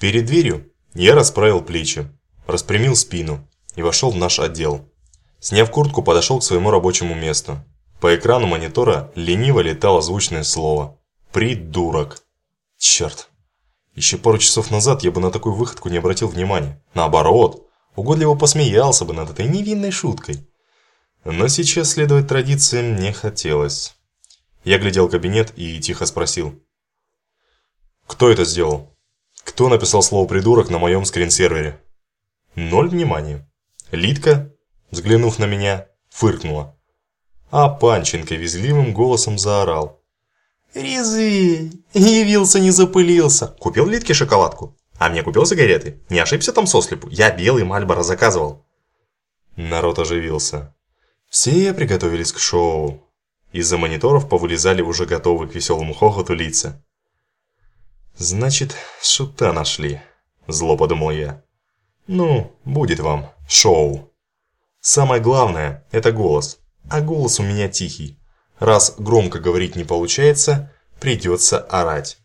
Перед дверью я расправил плечи, распрямил спину и вошел в наш отдел. Сняв куртку, подошел к своему рабочему месту. По экрану монитора лениво летало звучное слово «Придурок». Черт. Еще пару часов назад я бы на такую выходку не обратил внимания. Наоборот, угодливо посмеялся бы над этой невинной шуткой. Но сейчас следовать традициям не хотелось. Я глядел кабинет и тихо спросил. «Кто это сделал? Кто написал слово «придурок» на моем скринсервере?» Ноль внимания. Литка, взглянув на меня, фыркнула. А Панченко визгливым голосом заорал. «Резы! Явился, не запылился! Купил Литке шоколадку? А мне купил сигареты? Не ошибся там сослепу? Я белый Мальборо заказывал!» Народ оживился. Все приготовились к шоу. Из-за мониторов повылезали уже готовые к веселому хохоту лица. «Значит, шута нашли», – зло подумал я. «Ну, будет вам шоу. Самое главное – это голос, а голос у меня тихий. Раз громко говорить не получается, придется орать».